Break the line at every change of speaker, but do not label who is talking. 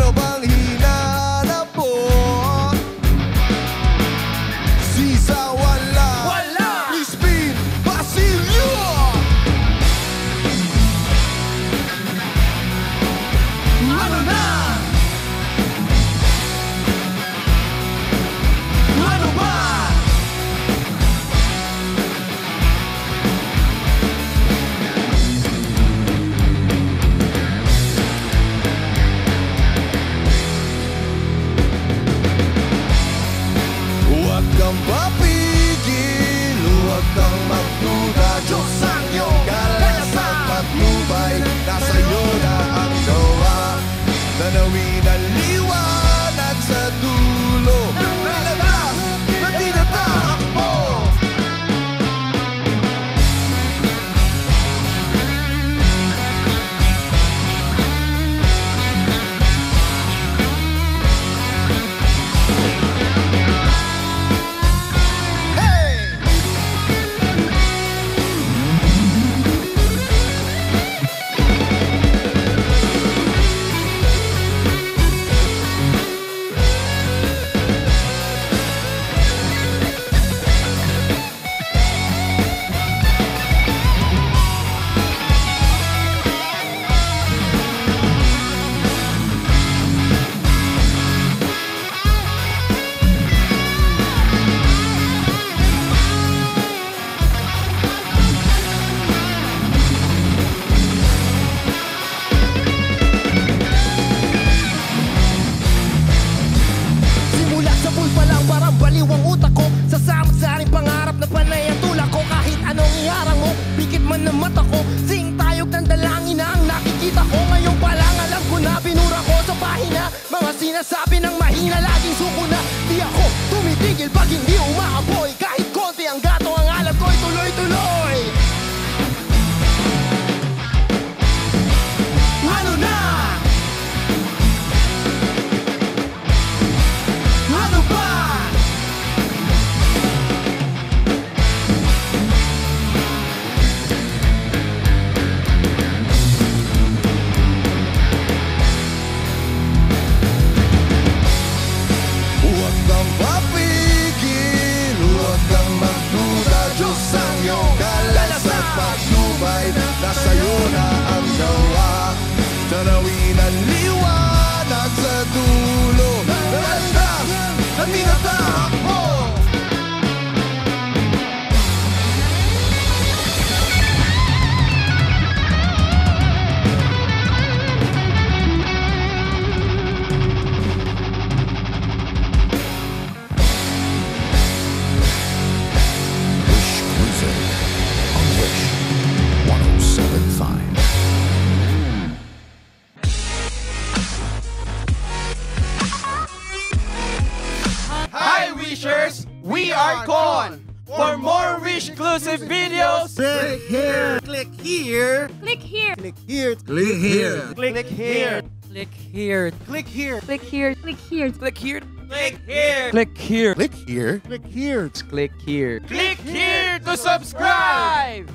没
帮伴。gonna be the
leeway sí We are gone! For more rich exclusive videos,
click here. Click here.
Click here.
Click here. Click here.
Click here.
Click here.
Click here.
Click here. Click here.
Click here.
Click here.
Click here.
Click here.
Click here.
Click here.
Click here to subscribe.